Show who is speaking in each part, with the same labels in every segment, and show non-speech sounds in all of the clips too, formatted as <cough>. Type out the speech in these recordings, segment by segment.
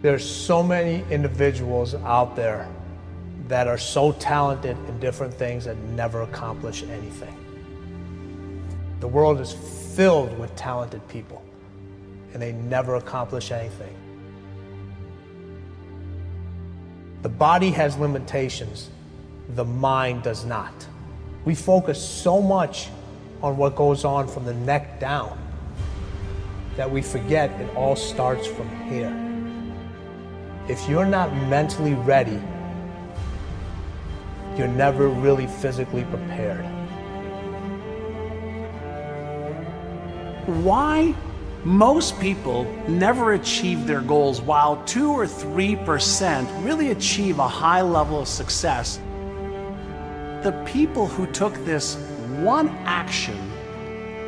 Speaker 1: There's so many individuals out there that are so talented in different things that never accomplish anything. The world is filled with talented people and they never accomplish anything. The body has limitations, the mind does not. We focus so much on what goes on from the neck down that we forget it all starts from here. If you're not mentally ready, you're never really physically prepared.
Speaker 2: Why most people never achieve their goals while 2 or 3% really achieve a high level of success. The people who took this one action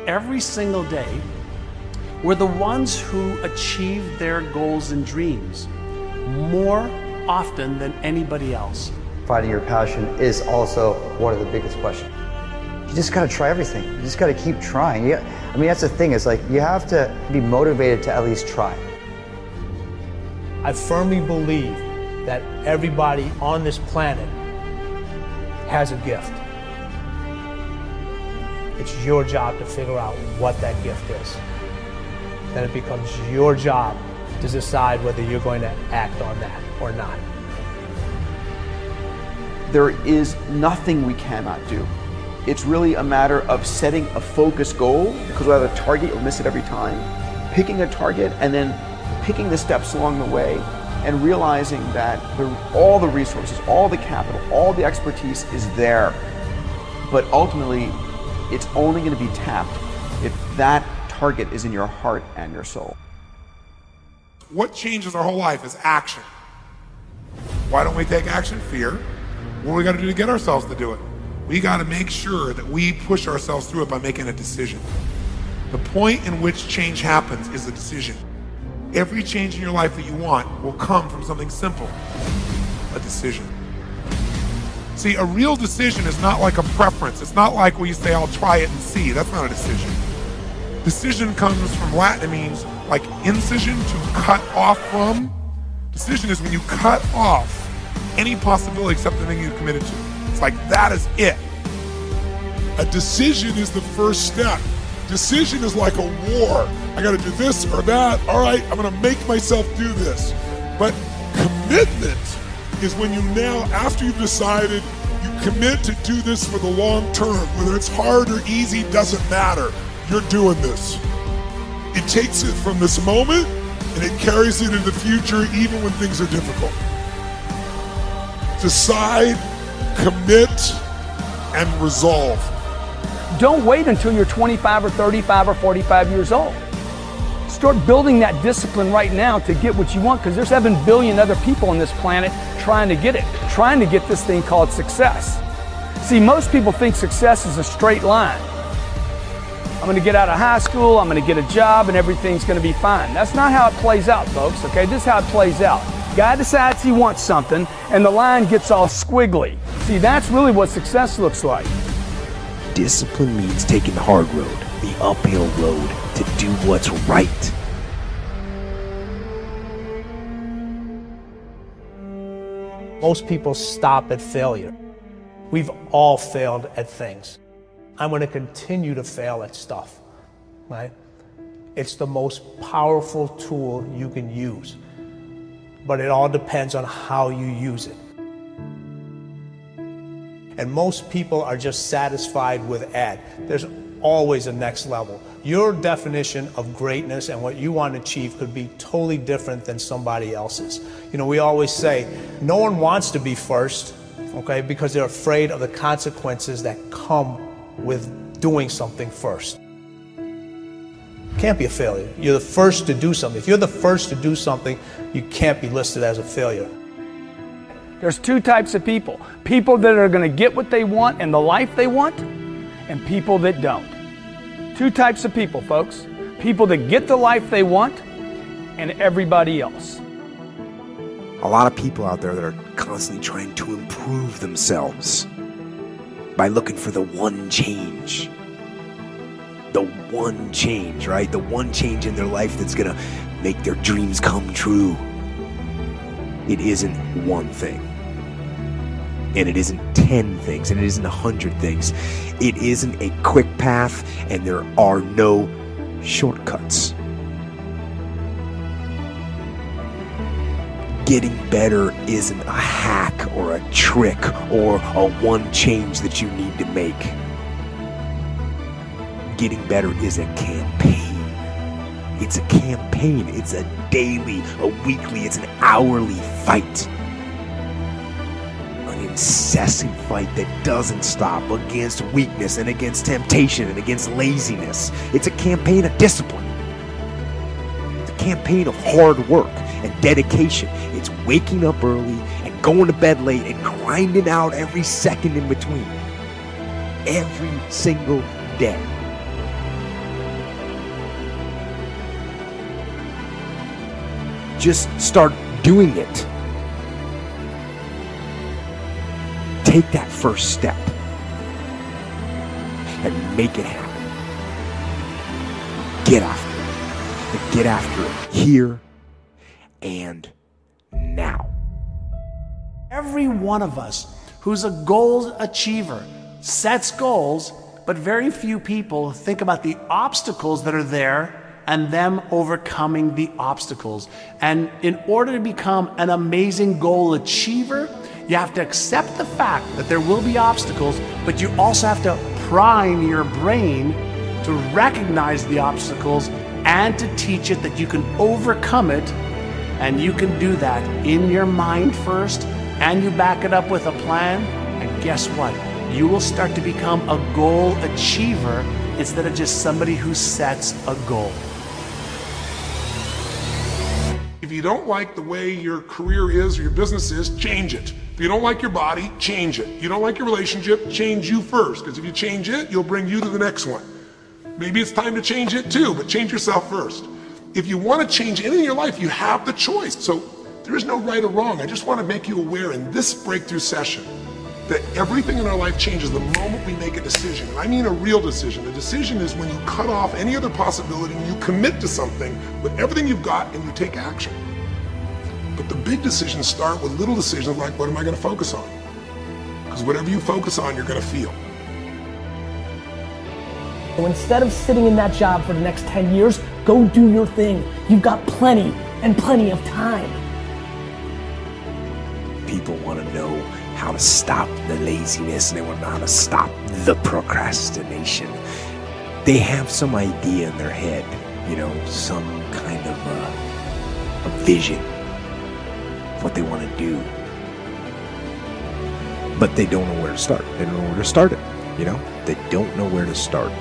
Speaker 2: every single day were the ones who achieved their goals and dreams more often than anybody else.
Speaker 3: Finding your passion is also one of the biggest questions. You just gotta try everything. You just gotta keep trying. You, I mean, that's the thing, It's like you have to be motivated to at least try.
Speaker 1: I firmly believe that everybody on this planet has a gift. It's your job to figure out what that gift is. Then it becomes your job to decide whether you're going to act on that or not.
Speaker 4: There is nothing we cannot do. It's really a matter of setting a focused goal because without a target, you'll miss it every time. Picking a target and then picking the steps along the way and realizing that the, all the resources, all the capital, all the expertise is there. But ultimately, it's only going to be tapped if that target is in your heart and your soul.
Speaker 5: What changes our whole life is action. Why don't we take action? Fear. What do we got to do to get ourselves to do it? We got to make sure that we push ourselves through it by making a decision. The point in which change happens is a decision. Every change in your life that you want will come from something simple a decision. See, a real decision is not like a preference. It's not like where you say, I'll try it and see. That's not a decision. Decision comes from Latin, it means like incision to cut off from. Decision is when you cut off any possibility except the thing you committed to. It's like that is it.
Speaker 6: A decision is the first step. Decision is like a war. I got to do this or that. All right, I'm going to make myself do this. But commitment is when you now, after you've decided, you commit to do this for the long term. Whether it's hard or easy doesn't matter. You're doing this. It takes it from this moment and it carries it into the future even when things are difficult. Decide, commit, and resolve.
Speaker 7: Don't wait until you're 25 or 35 or 45 years old. Start building that discipline right now to get what you want because there's 7 billion other people on this planet trying to get it, trying to get this thing called success. See, most people think success is a straight line. I'm going to get out of high school, I'm going to get a job, and everything's going to be fine. That's not how it plays out, folks, okay? This is how it plays out. Guy decides he wants something, and the line gets all squiggly. See, that's really what success looks like.
Speaker 8: Discipline means taking the hard road, the uphill road, to do what's right.
Speaker 1: Most people stop at failure. We've all failed at things. I'm going to continue to fail at stuff, right? It's the most powerful tool you can use, but it all depends on how you use it. And most people are just satisfied with ad. There's always a next level. Your definition of greatness and what you want to achieve could be totally different than somebody else's. You know, we always say no one wants to be first, okay, because they're afraid of the consequences that come with doing something first. Can't be a failure. You're the first to do something. If you're the first to do something, you can't be listed as a failure.
Speaker 7: There's two types of people people that are going to get what they want and the life they want, and people that don't. Two types of people, folks people that get the life they want, and everybody else.
Speaker 8: A lot of people out there that are constantly trying to improve themselves by looking for the one change. The one change, right? The one change in their life that's gonna make their dreams come true. it isn't one thing. And it isn't 10 things, and it isn't 100 things. It isn't a quick path, and there are no shortcuts. Getting better isn't a hack or a trick or a one change that you need to make. Getting better is a campaign. It's a campaign. It's a daily, a weekly, it's an hourly fight. An incessant fight that doesn't stop against weakness and against temptation and against laziness. It's a campaign of discipline. It's a campaign of hard work and dedication. It's waking up early and going to bed late and grinding out every second in between. Every single day. Just start doing it. Take that first step and make it happen. Get after it. Get after it here and now.
Speaker 2: Every one of us who's a goal achiever sets goals, but very few people think about the obstacles that are there and them overcoming the obstacles. And in order to become an amazing goal achiever, you have to accept the fact that there will be obstacles, but you also have to prime your brain to recognize the obstacles and to teach it that you can overcome it. And you can do that in your mind first, and you back it up with a plan. And guess what? You will start to become a goal achiever instead of just somebody who sets a goal.
Speaker 5: If you don't like the way your career is or your business is, change it. If you don't like your body, change it. You don't like your relationship, change you first. Because if you change it, you'll bring you to the next one. Maybe it's time to change it too, but change yourself first. If you want to change anything in your life, you have the choice. So there is no right or wrong. I just want to make you aware in this breakthrough session that everything in our life changes the moment we make a decision. And I mean a real decision. A decision is when you cut off any other possibility and you commit to something with everything you've got and you take action. But the big decisions start with little decisions like what am I going to focus on? Because whatever you focus on, you're going to feel.
Speaker 9: So instead of sitting in that job for the next 10 years, go do your thing. You've got plenty and plenty of time.
Speaker 8: People want to know how to stop the laziness and they want to know how to stop the procrastination. They have some idea in their head, you know, some kind of a, a vision of what they want to do. But they don't know where to start. They don't know where to start it, you know? They don't know where to start.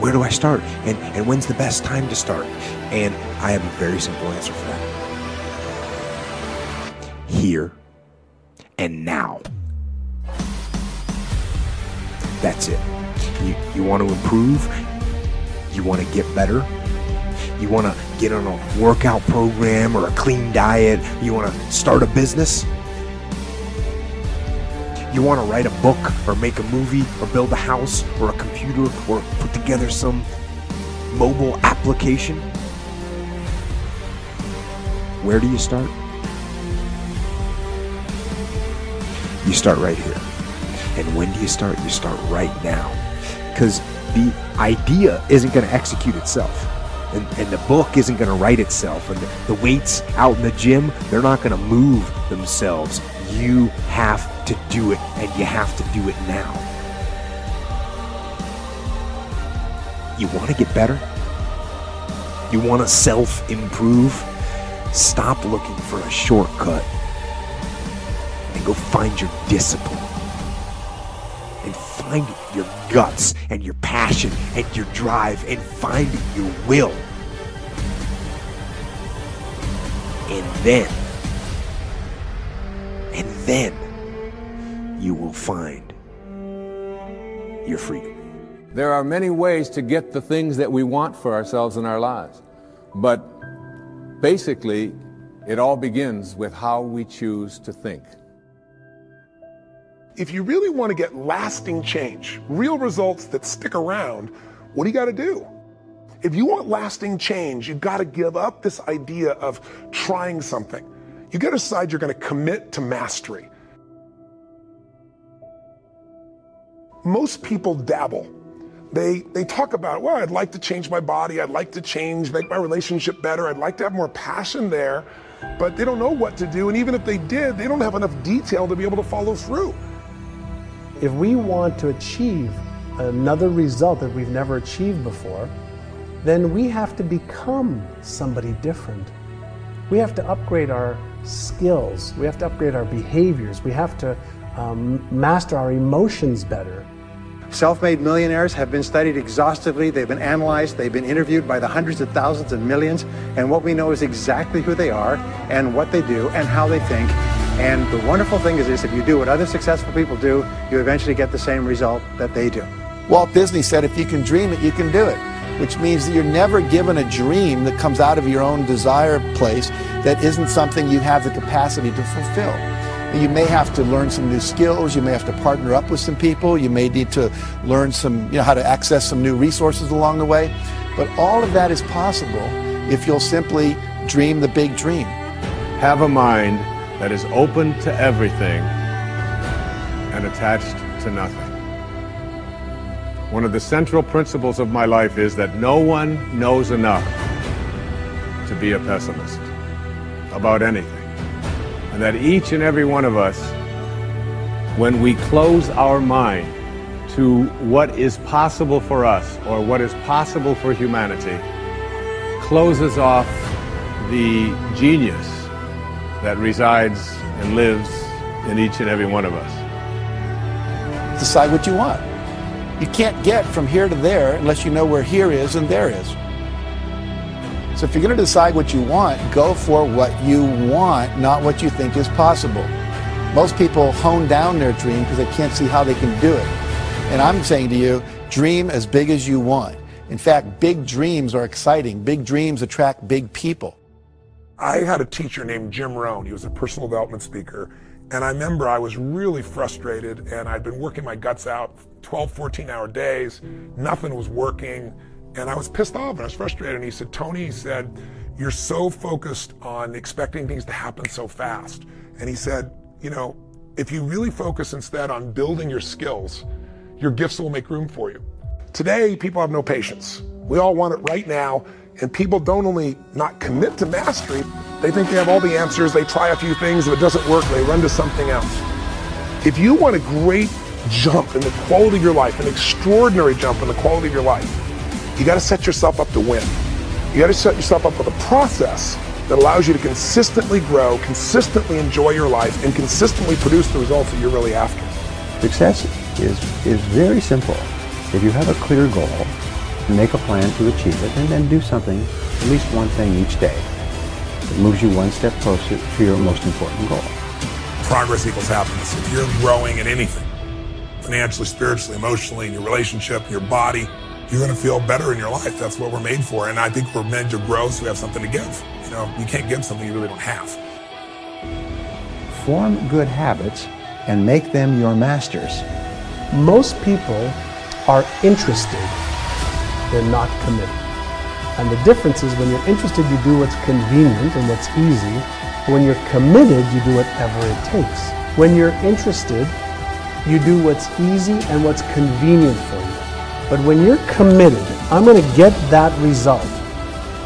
Speaker 8: Where do I start? And, and when's the best time to start? And I have a very simple answer for that here and now. That's it. You, you want to improve? You want to get better? You want to get on a workout program or a clean diet? You want to start a business? You want to write a book or make a movie or build a house or a computer or put together some mobile application? Where do you start? You start right here. And when do you start? You start right now. Because the idea isn't going to execute itself. And, and, the book isn't going to write itself. And the, the weights out in the gym, they're not going to move themselves. You have to do it, and you have to do it now. You want to get better? You want to self improve? Stop looking for a shortcut and go find your discipline. And find your guts and your passion and your drive and find your will. And then, then you will find your freedom.
Speaker 10: There are many ways to get the things that we want for ourselves in our lives. But basically, it all begins with how we choose to think.
Speaker 5: If you really want to get lasting change, real results that stick around, what do you got to do? If you want lasting change, you've got to give up this idea of trying something. You got to decide you're going to commit to mastery. Most people dabble. They, they talk about, well, I'd like to change my body. I'd like to change, make my relationship better. I'd like to have more passion there. But they don't know what to do. And even if they did, they don't have enough detail to be able to follow through.
Speaker 11: If we want to achieve another result that we've never achieved before, then we have to become somebody different. We have to upgrade our skills, we have to upgrade our behaviors, we have to um, master our emotions better.
Speaker 12: Self made millionaires have been studied exhaustively, they've been analyzed, they've been interviewed by the hundreds of thousands and millions, and what we know is exactly who they are and what they do and how they think. And the wonderful thing is this if you do what other successful people do, you eventually get the same result that they do.
Speaker 13: Walt Disney said, if you can dream it, you can do it which means that you're never given a dream that comes out of your own desire place that isn't something you have the capacity to fulfill. You may have to learn some new skills. You may have to partner up with some people. You may need to learn some, you know, how to access some new resources along the way. But all of that is possible if you'll simply dream the big dream.
Speaker 10: Have a mind that is open to everything and attached to nothing. One of the central principles of my life is that no one knows enough to be a pessimist about anything. And that each and every one of us, when we close our mind to what is possible for us or what is possible for humanity, closes off the genius that resides and lives in each and every one of us.
Speaker 13: Decide what you want. You can't get from here to there unless you know where here is and there is. So if you're going to decide what you want, go for what you want, not what you think is possible. Most people hone down their dream because they can't see how they can do it. And I'm saying to you, dream as big as you want. In fact, big dreams are exciting. Big dreams attract big people.
Speaker 5: I had a teacher named Jim Rohn. He was a personal development speaker. And I remember I was really frustrated and I'd been working my guts out 12, 14 hour days. Nothing was working. And I was pissed off and I was frustrated. And he said, Tony, he said, you're so focused on expecting things to happen so fast. And he said, you know, if you really focus instead on building your skills, your gifts will make room for you. Today, people have no patience. We all want it right now. And people don't only not commit to mastery, they think they have all the answers. They try a few things. If it doesn't work, they run to something else. If you want a great jump in the quality of your life, an extraordinary jump in the quality of your life, you got to set yourself up to win. You got to set yourself up with a process that allows you to consistently grow, consistently enjoy your life, and consistently produce the results that you're really after.
Speaker 3: Success is, is very simple. If you have a clear goal, make a plan to achieve it, and then do something, at least one thing each day that moves you one step closer to your most important goal.
Speaker 14: Progress equals happiness. If you're growing in anything, financially, spiritually, emotionally, in your relationship, your body, you're going to feel better in your life. That's what we're made for. And I think we're meant to grow so we have something to give. You know, you can't give something you really don't have.
Speaker 3: Form good habits and make them your masters.
Speaker 11: Most people are interested, they're not committed. And the difference is when you're interested, you do what's convenient and what's easy. When you're committed, you do whatever it takes. When you're interested, you do what's easy and what's convenient for you. But when you're committed, I'm going to get that result.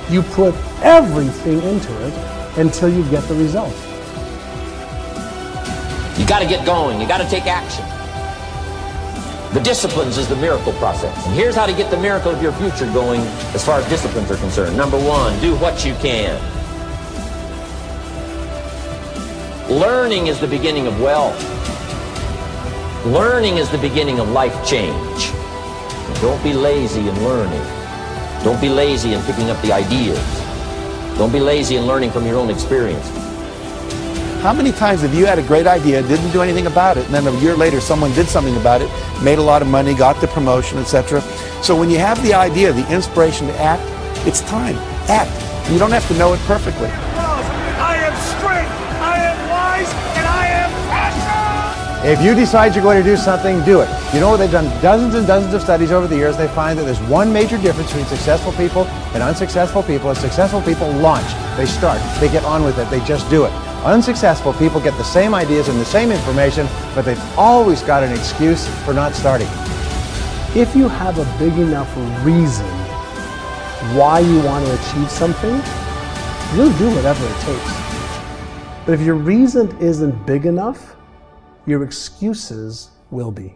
Speaker 11: You put everything into it until you get the result.
Speaker 15: You got to get going. You got to take action. The disciplines is the miracle process. And here's how to get the miracle of your future going as far as disciplines are concerned. Number one, do what you can. Learning is the beginning of wealth. Learning is the beginning of life change. Don't be lazy in learning. Don't be lazy in picking up the ideas. Don't be lazy in learning from your own experience.
Speaker 13: How many times have you had a great idea, didn't do anything about it, and then a year later someone did something about it, made a lot of money, got the promotion, etc. So when you have the idea, the inspiration to act, it's time. Act. You don't have to know it perfectly.
Speaker 16: I am strength, I am wise, and I am passion.
Speaker 12: If you decide you're going to do something, do it. You know what? They've done dozens and dozens of studies over the years. They find that there's one major difference between successful people and unsuccessful people. Is successful people launch, they start, they get on with it, they just do it. Unsuccessful people get the same ideas and the same information, but they've always got an excuse for not starting.
Speaker 11: If you have a big enough reason why you want to achieve something, you'll do whatever it takes. But if your reason isn't big enough, your excuses will be.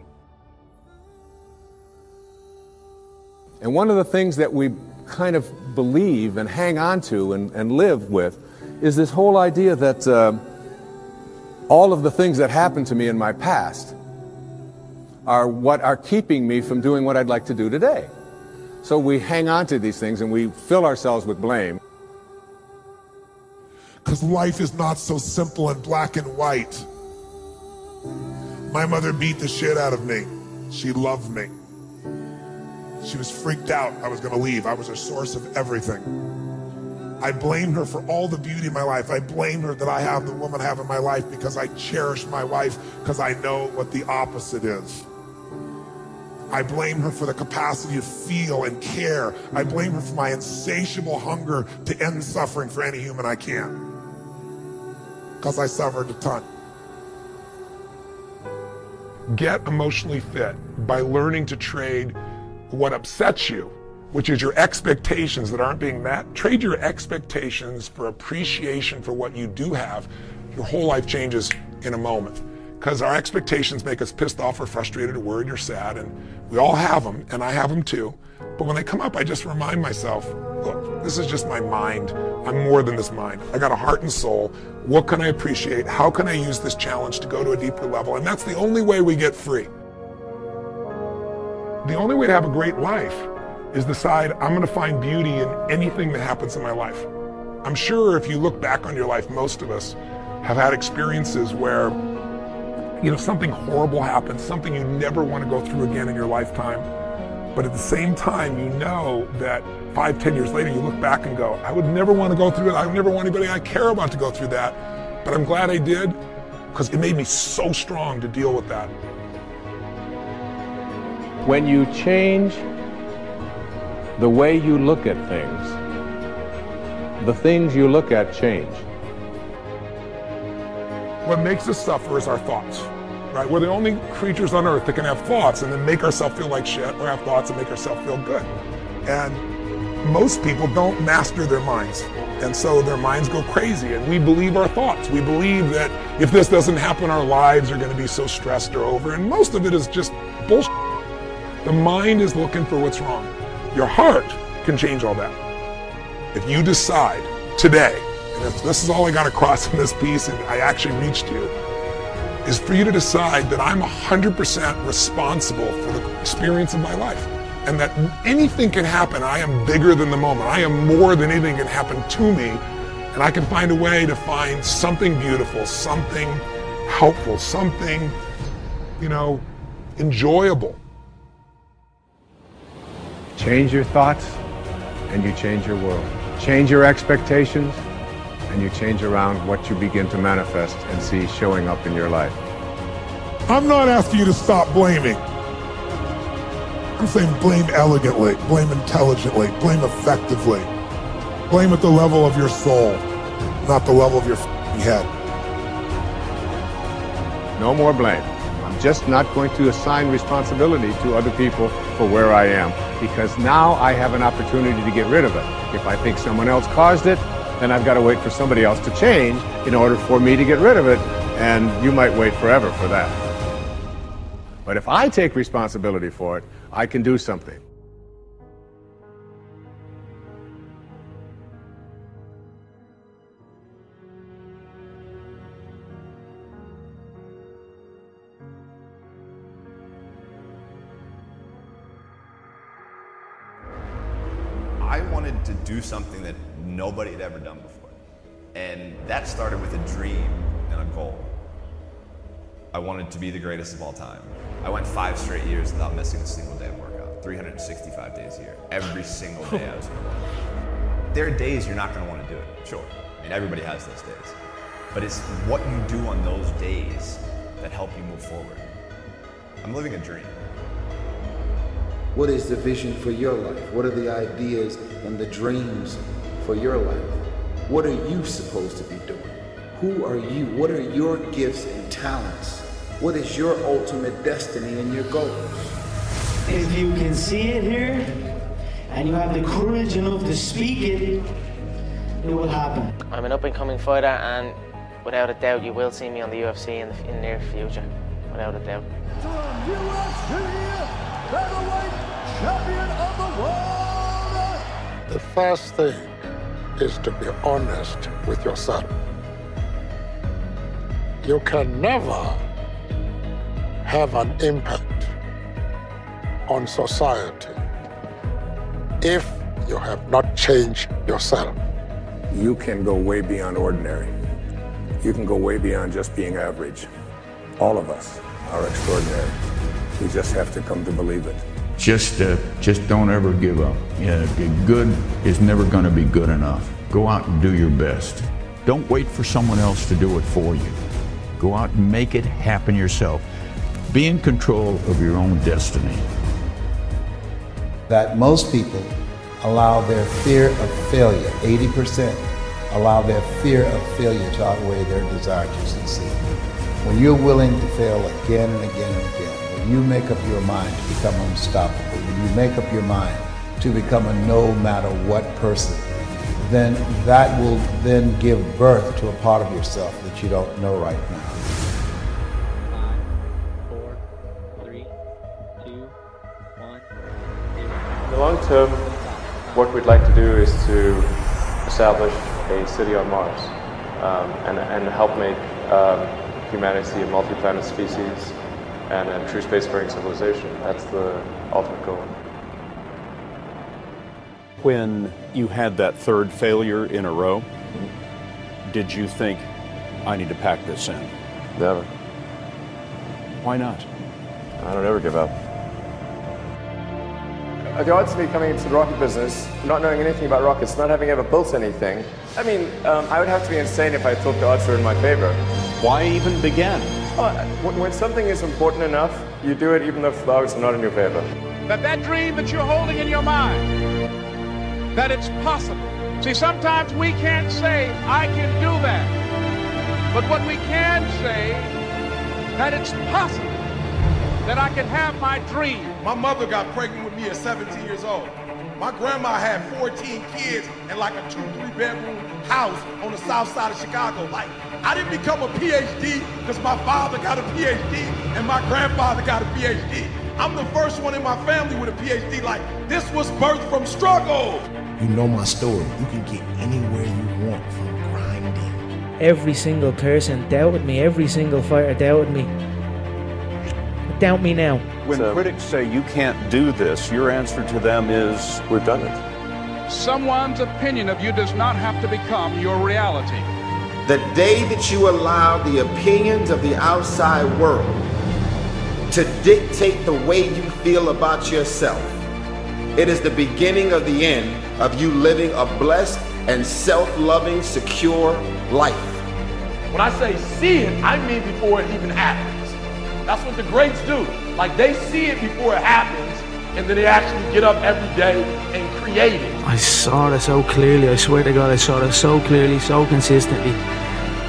Speaker 10: And one of the things that we kind of believe and hang on to and, and live with is this whole idea that uh, all of the things that happened to me in my past are what are keeping me from doing what I'd like to do today. So we hang on to these things and we fill ourselves with blame.
Speaker 5: Because life is not so simple and black and white. My mother beat the shit out of me. She loved me. She was freaked out I was going to leave. I was her source of everything. I blame her for all the beauty in my life. I blame her that I have the woman I have in my life because I cherish my wife because I know what the opposite is. I blame her for the capacity to feel and care. I blame her for my insatiable hunger to end suffering for any human I can. Because I suffered a ton. Get emotionally fit by learning to trade what upsets you, which is your expectations that aren't being met. Trade your expectations for appreciation for what you do have. Your whole life changes in a moment because our expectations make us pissed off or frustrated or worried or sad, and we all have them, and I have them too. But when they come up, I just remind myself, look, this is just my mind. I'm more than this mind. I got a heart and soul. What can I appreciate? How can I use this challenge to go to a deeper level? And that's the only way we get free. The only way to have a great life is decide I'm going to find beauty in anything that happens in my life. I'm sure if you look back on your life, most of us have had experiences where you know something horrible happens, something you never want to go through again in your lifetime. But at the same time, you know that five, ten years later, you look back and go, I would never want to go through it. I would never want anybody I care about to go through that. But I'm glad I did because it made me so strong to deal with that.
Speaker 10: When you change the way you look at things, the things you look at change.
Speaker 5: What makes us suffer is our thoughts, right? We're the only creatures on earth that can have thoughts and then make ourselves feel like shit, or have thoughts and make ourselves feel good. And most people don't master their minds. And so their minds go crazy, and we believe our thoughts. We believe that if this doesn't happen, our lives are going to be so stressed or over. And most of it is just bullshit. The mind is looking for what's wrong. Your heart can change all that. If you decide today, and if this is all I got across in this piece, and I actually reached you, is for you to decide that I'm 100% responsible for the experience of my life. And that anything can happen. I am bigger than the moment. I am more than anything can happen to me. And I can find a way to find something beautiful, something helpful, something, you know, enjoyable.
Speaker 10: Change your thoughts, and you change your world. Change your expectations, and you change around what you begin to manifest and see showing up in your life.
Speaker 5: I'm not asking you to stop blaming. I'm saying blame elegantly, blame intelligently, blame effectively. Blame at the level of your soul, not the level of your head.
Speaker 10: No more blame. Just not going to assign responsibility to other people for where I am because now I have an opportunity to get rid of it. If I think someone else caused it, then I've got to wait for somebody else to change in order for me to get rid of it, and you might wait forever for that. But if I take responsibility for it, I can do something.
Speaker 16: Something that nobody had ever done before. And that started with a dream and a goal. I wanted to be the greatest of all time. I went five straight years without missing a single day of workout, 365 days a year. Every single day I was going to work. There are days you're not going to want to do it, sure. I mean, everybody has those days. But it's what you do on those days that help you move forward. I'm living a dream.
Speaker 13: What is the vision for your life? What are the ideas and the dreams for your life? What are you supposed to be doing? Who are you? What are your gifts and talents? What is your ultimate destiny and your goals?
Speaker 17: If you can see it here and you have the courage enough to speak it, it will happen.
Speaker 18: I'm an up and coming fighter, and without a doubt, you will see me on the UFC in the, in the near future. Without a doubt.
Speaker 5: The first thing is to be honest with yourself. You can never have an impact on society if you have not changed yourself.
Speaker 19: You can go way beyond ordinary. You can go way beyond just being average. All of us are extraordinary. We just have to come to believe it.
Speaker 20: Just, uh, just don't ever give up. Yeah, good is never going to be good enough. Go out and do your best. Don't wait for someone else to do it for you. Go out and make it happen yourself. Be in control of your own destiny.
Speaker 21: That most people allow their fear of failure, 80%, allow their fear of failure to outweigh their desire to succeed. When you're willing to fail again and again and again, when you make up your mind to become unstoppable, when you make up your mind to become a no matter what person, then that will then give birth to a part of yourself that you don't know right now.
Speaker 22: In the long term, what we'd like to do is to establish a city on Mars um, and, and help make um, humanity a multi-planet species and a true spacefaring civilization. That's the ultimate goal.
Speaker 23: When you had that third failure in a row, did you think, I need to pack this in?
Speaker 22: Never.
Speaker 23: Why not?
Speaker 22: I don't ever give up. Uh, The odds of me coming into the rocket business, not knowing anything about rockets, not having ever built anything, I mean, um, I would have to be insane if I thought the odds were in my favor.
Speaker 23: Why even begin?
Speaker 22: When, when something is important enough, you do it even if the odds are not in your favor.
Speaker 24: that that dream that you're holding in your mind that it's possible see sometimes we can't say i can do that but what we can say that it's possible that i can have my dream
Speaker 14: My mother got pregnant with me at 17 years old. My grandma had 14 kids and like a two, three bedroom house on the south side of Chicago. Like, I didn't become a PhD because my father got a PhD and my grandfather got a PhD. I'm the first one in my family with a PhD. Like, this was birthed from struggle.
Speaker 25: You know my story. You can get anywhere you want from grinding.
Speaker 18: Every single person doubted me. Every single fighter doubted me. Doubt me now.
Speaker 23: When critics say you can't do this, your answer to them is, We've done it.
Speaker 24: someone's opinion of you does not have to become your reality
Speaker 13: The day that you allow the opinions of the outside world to dictate the way you feel about yourself, it is the beginning of the end of you living a blessed and self loving, secure life.
Speaker 14: When I say see it, I mean before it even happens. That's what the greats do. Like they see it before it happens, and then they actually get up every day and create it.
Speaker 17: I saw it so clearly. I swear to God, I saw it so clearly, so consistently,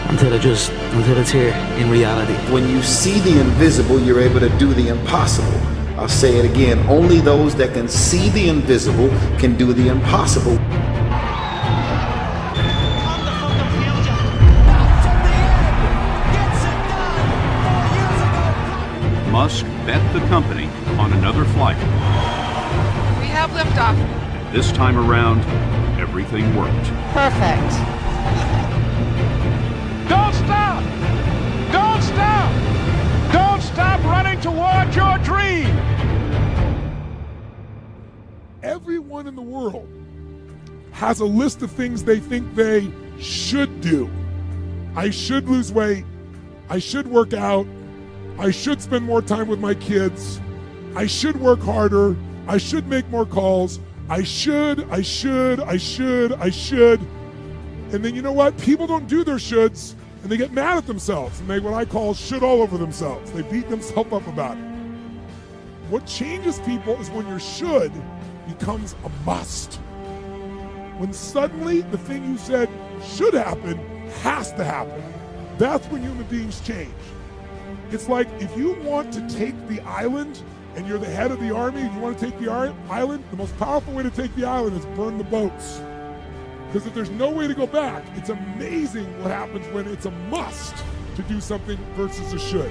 Speaker 17: until it just, until it's here in reality.
Speaker 13: When you see the invisible, you're able to do the impossible. I'll say it again only those that can see the invisible can do the impossible.
Speaker 23: Musk bet the company on another flight.
Speaker 26: We have liftoff.
Speaker 23: This time around, everything worked.
Speaker 26: Perfect.
Speaker 5: Everyone in the world has a list of things they think they should do. I should lose weight. I should work out. I should spend more time with my kids. I should work harder. I should make more calls. I should, I should, I should, I should. And then you know what? People don't do their shoulds and they get mad at themselves and they what I call shit all over themselves. They beat themselves <laughs> up about it. What changes people is when your should becomes a must. When suddenly the thing you said should happen has to happen. That's when human beings change. It's like if you want to take the island and you're the head of the army and you want to take the island, the most powerful way to take the island is burn the boats. Because if there's no way to go back, it's amazing what happens when it's a must to do something versus a should.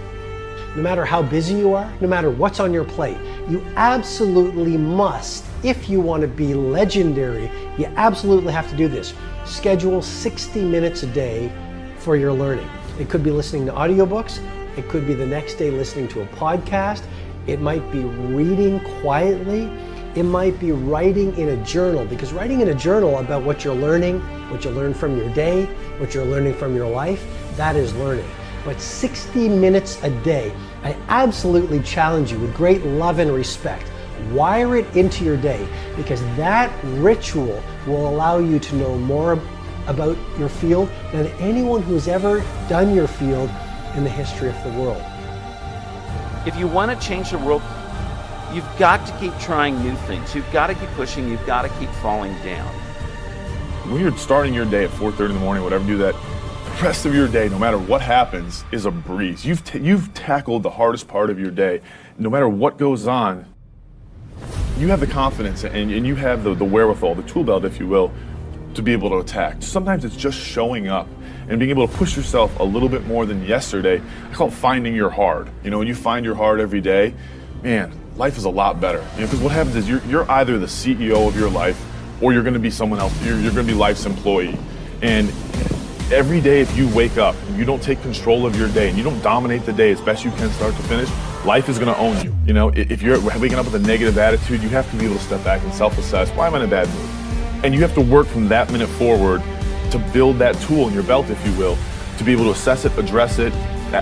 Speaker 27: No matter how busy you are, no matter what's on your plate, you absolutely must, if you want to be legendary, you absolutely have to do this. Schedule 60 minutes a day for your learning. It could be listening to audiobooks, it could be the next day listening to a podcast, it might be reading quietly, it might be writing in a journal, because writing in a journal about what you're learning, what you learn from your day, what you're learning from your life, that is learning. But 60 minutes a day, I absolutely challenge you with great love and respect. Wire it into your day because that ritual will allow you to know more about your field than anyone who's ever done your field in the history of the world.
Speaker 28: If you want to change the world, you've got to keep trying new things. You've got to keep pushing. You've got to keep falling down.
Speaker 29: When you're starting your day at 4:30 in the morning, whatever, do that. The rest of your day, no matter what happens, is a breeze. You've t- you've tackled the hardest part of your day. No matter what goes on, you have the confidence and, and you have the, the wherewithal, the tool belt, if you will, to be able to attack. Sometimes it's just showing up and being able to push yourself a little bit more than yesterday. I call it finding your hard. You know, when you find your hard every day, man, life is a lot better. You know, because what happens is you're, you're either the CEO of your life or you're going to be someone else. You're, you're going to be life's employee. And every day, if you wake up and you don't take control of your day and you don't dominate the day as best you can start to finish, life is going to own you. You know, if you're waking up with a negative attitude, you have to be able to step back and self-assess. Why am I in a bad mood? And you have to work from that minute forward to build that tool in your belt, if you will, to be able to assess it, address it,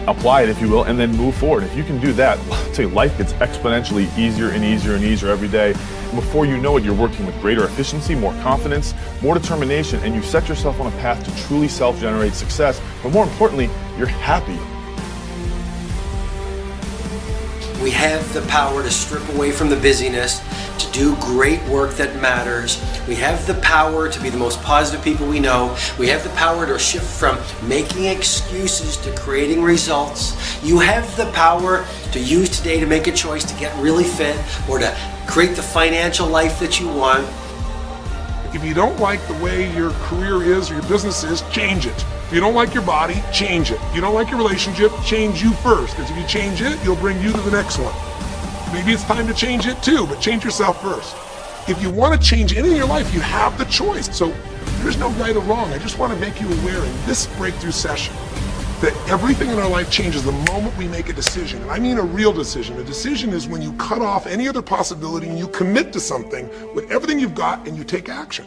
Speaker 29: apply it, if you will, and then move forward. If you can do that, <laughs> I'll tell you, life gets exponentially easier and easier and easier every day. And before you know it, you're working with greater efficiency, more confidence, more determination, and you set yourself on a path to truly self-generate success. But more importantly, you're happy.
Speaker 30: We have the power to strip away from the busyness, to do great work that matters. We have the power to be the most positive people we know. We have the power to shift from making excuses to creating results. You have the power to use today to make a choice to get really fit or to create the financial life that you want.
Speaker 5: If you don't like the way your career is or your business is, change it. If you don't like your body, change it. If you don't like your relationship, change you first. Because if you change it, you'll bring you to the next one. Maybe it's time to change it too, but change yourself first. If you want to change anything in your life, you have the choice. So there's no right or wrong. I just want to make you aware in this breakthrough session that everything in our life changes the moment we make a decision. And I mean a real decision. A decision is when you cut off any other possibility and you commit to something with everything you've got and you take action.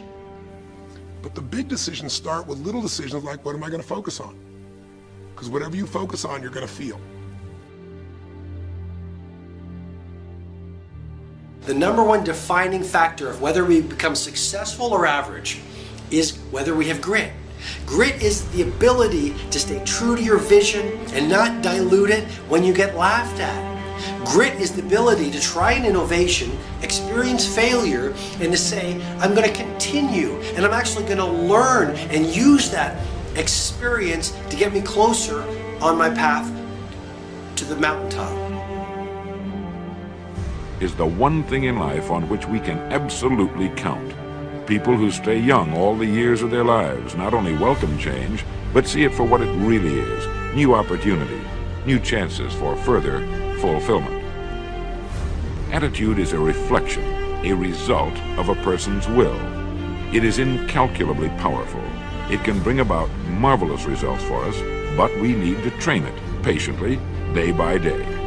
Speaker 5: But the big decisions start with little decisions like what am I going to focus on? Because whatever you focus on, you're going to feel.
Speaker 30: The number one defining factor of whether we become successful or average is whether we have grit. Grit is the ability to stay true to your vision and not dilute it when you get laughed at. Grit is the ability to try an innovation, experience failure, and to say, I'm going to continue and I'm actually going to learn and use that experience to get me closer on my path to the mountaintop.
Speaker 31: Is the one thing in life on which we can absolutely count. People who stay young all the years of their lives not only welcome change, but see it for what it really is new opportunity, new chances for further fulfillment. Attitude is a reflection, a result of a person's will. It is incalculably powerful. It can bring about marvelous results for us, but we need to train it patiently, day by day.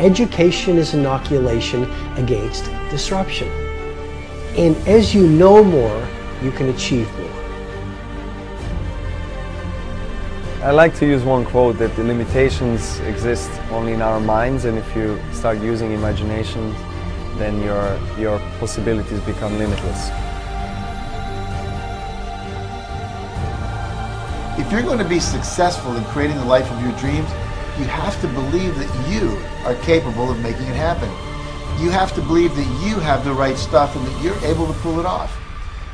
Speaker 27: Education is inoculation against disruption. And as you know more, you can achieve more.
Speaker 32: I like to use one quote that the limitations exist only in our minds, and if you start using imagination, then your, your possibilities become limitless.
Speaker 13: If you're going to be successful in creating the life of your dreams, you have to believe that you are capable of making it happen. You have to believe that you have the right stuff and that you're able to pull it off.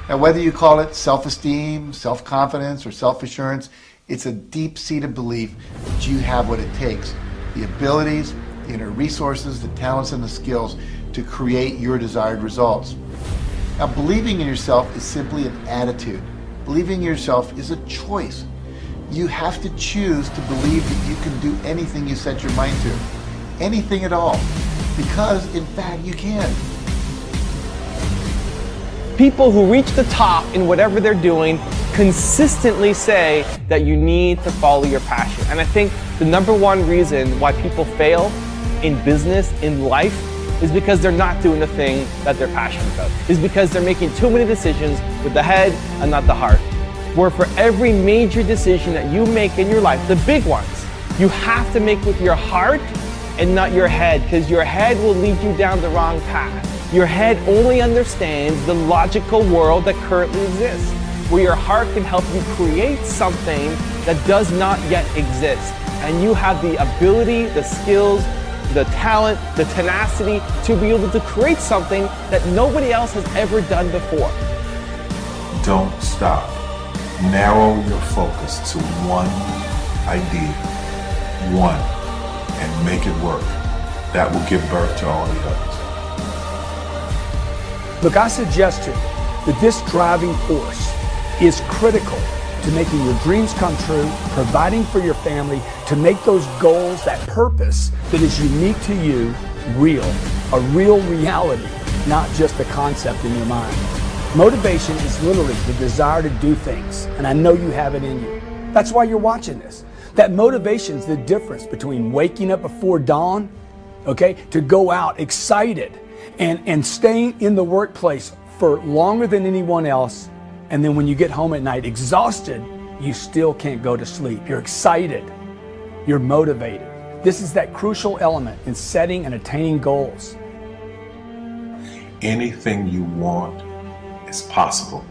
Speaker 13: Now, whether you call it self esteem, self confidence, or self assurance, it's a deep seated belief that you have what it takes the abilities, the inner resources, the talents, and the skills to create your desired results. Now, believing in yourself is simply an attitude. Believing in yourself is a choice. You have to choose to believe that you can do anything you set your mind to. Anything at all. Because, in fact, you can.
Speaker 33: People who reach the top in whatever they're doing consistently say that you need to follow your passion. And I think the number one reason why people fail in business, in life, is because they're not doing the thing that they're passionate about. Is because they're making too many decisions with the head and not the heart. Where for every major decision that you make in your life, the big ones, you have to make with your heart and not your head, because your head will lead you down the wrong path. Your head only understands the logical world that currently exists, where your heart can help you create something that does not yet exist. And you have the ability, the skills, the talent, the tenacity to be able to create something that nobody else has ever done before.
Speaker 25: Don't stop. Narrow your focus to one idea, one, and make it work. That will give birth to all the others.
Speaker 7: Look, I suggest to you that this driving force is critical to making your dreams come true, providing for your family, to make those goals, that purpose that is unique to you, real, a real reality, not just a concept in your mind. Motivation is literally the desire to do things, and I know you have it in you. That's why you're watching this. That motivation is the difference between waking up before dawn, okay, to go out excited and, and staying in the workplace for longer than anyone else. And then when you get home at night exhausted, you still can't go to sleep. You're excited. You're motivated. This is that crucial element in setting and attaining goals.
Speaker 25: Anything you want is possible